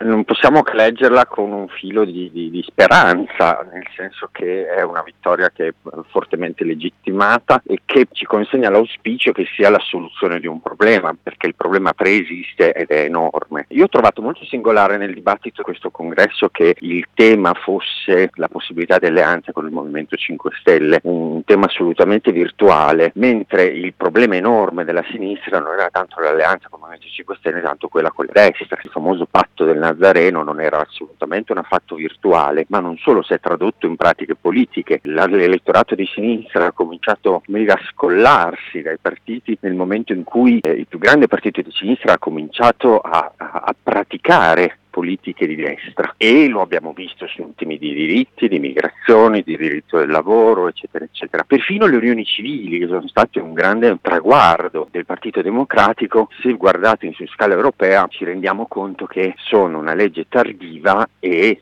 Non possiamo che leggerla con un filo di, di, di, speranza, nel senso che è una vittoria che è fortemente legittimata e che ci consegna l'auspicio che sia la soluzione di un problema, perché il problema preesiste ed è enorme. Io ho trovato molto singolare nel dibattito di questo congresso che il tema fosse la possibilità di alleanza con il Movimento 5 Stelle, un tema assolutamente virtuale, mentre il problema enorme della sinistra non era tanto l'alleanza con il Movimento 5 Stelle, tanto quella con le destre, il famoso patto del Nazareno non era assolutamente un affatto virtuale, ma non solo si è tradotto in pratiche politiche. L'elettorato di sinistra ha cominciato a scollarsi dai partiti nel momento in cui eh, il più grande partito di sinistra ha cominciato a, a, a praticare politiche di destra e lo abbiamo visto su temi di diritti, di migrazione, di diritto del lavoro, eccetera, eccetera. Perfino le unioni civili, che sono state un grande traguardo del Partito Democratico, se guardate su scala europea ci rendiamo conto che sono una legge tardiva e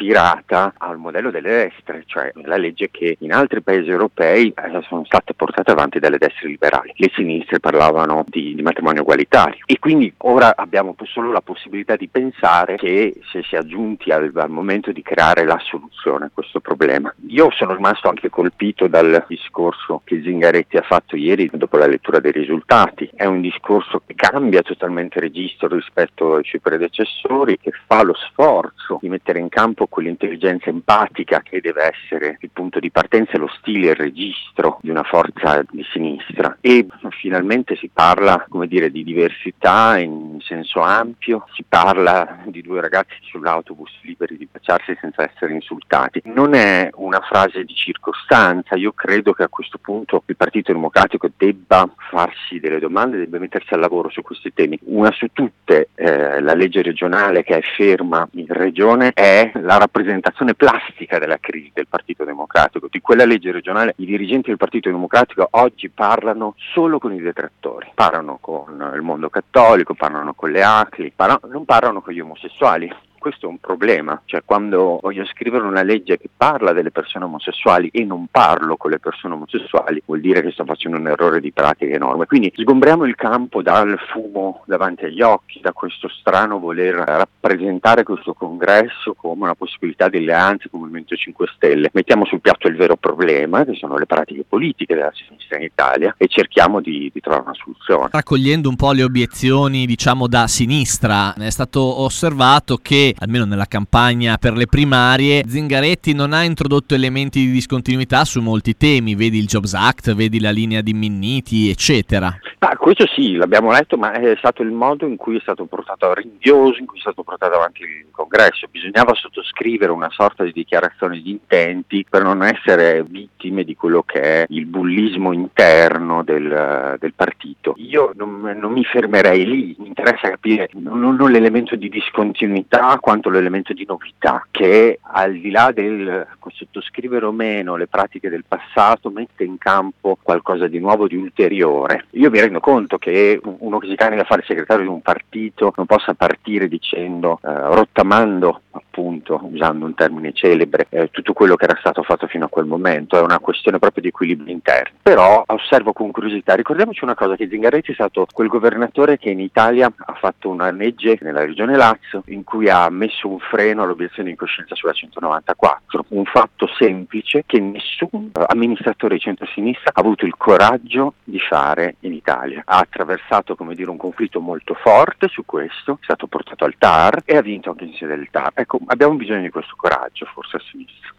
ispirata al modello delle destre, cioè la legge che in altri paesi europei eh, sono state portate avanti dalle destre liberali. Le sinistre parlavano di, di matrimonio egualitario e quindi ora abbiamo solo la possibilità di pensare che se si è giunti al, al momento di creare la soluzione a questo problema. Io sono rimasto anche colpito dal discorso che Zingaretti ha fatto ieri dopo la lettura dei risultati. È un discorso che cambia totalmente registro rispetto ai suoi predecessori, che fa lo sforzo di mettere in campo quell'intelligenza empatica che deve essere il punto di partenza, lo stile il registro di una forza di sinistra. E finalmente si parla dire, di diversità in senso ampio, si parla di due ragazzi sull'autobus liberi di baciarsi senza essere insultati. Non è una frase di circostanza, io credo che a questo punto il Partito Democratico debba farsi delle domande, debba mettersi al lavoro su questi temi. Una su tutte, eh, la legge regionale che è ferma in regione è la rappresentazione plastica della crisi del Partito Democratico. Di quella legge regionale i dirigenti del Partito Democratico oggi parlano solo con i detrattori, parlano con il mondo cattolico, parlano con le ACLI, parlano, non parlano con gli omosessuali questo è un problema, cioè quando voglio scrivere una legge che parla delle persone omosessuali e non parlo con le persone omosessuali, vuol dire che sto facendo un errore di pratica enorme. Quindi sgombriamo il campo dal fumo davanti agli occhi, da questo strano voler rappresentare questo congresso come una possibilità di alleanze con il Movimento 5 Stelle. Mettiamo sul piatto il vero problema, che sono le pratiche politiche della sinistra in Italia, e cerchiamo di, di trovare una soluzione. Raccogliendo un po' le obiezioni, diciamo, da sinistra, è stato osservato che almeno nella campagna per le primarie, Zingaretti non ha introdotto elementi di discontinuità su molti temi, vedi il Jobs Act, vedi la linea di Minniti, eccetera. Ah, questo sì, l'abbiamo letto, ma è stato il modo in cui è stato portato rinvioso, in cui è stato portato avanti il congresso. Bisognava sottoscrivere una sorta di dichiarazione di intenti per non essere vittime di quello che è il bullismo interno del, del partito. Io non, non, mi fermerei lì, mi interessa capire non, non l'elemento di discontinuità quanto l'elemento di novità, che al di là del sottoscrivere o meno le pratiche del passato mette in campo qualcosa di nuovo, di ulteriore. Io mi rendo conto che uno che si candida a fare segretario di un partito non possa partire dicendo, eh, rottamando appunto, usando un termine celebre, eh, tutto quello che era stato fatto fino a quel momento, è una questione proprio di equilibrio interno. Però osservo con curiosità, ricordiamoci una cosa, che Zingaretti è stato quel governatore che in Italia ha fatto una legge nella regione Lazio in cui ha messo un freno all'obiezione di coscienza sulla 194, un fatto semplice che nessun amministratore di centro-sinistra ha avuto il coraggio di fare in Italia. Ha attraversato come dire, un conflitto molto forte su questo, è stato portato al TAR e ha vinto anche in sede del TAR. Ecco, abbiamo bisogno di questo coraggio forse a sinistra.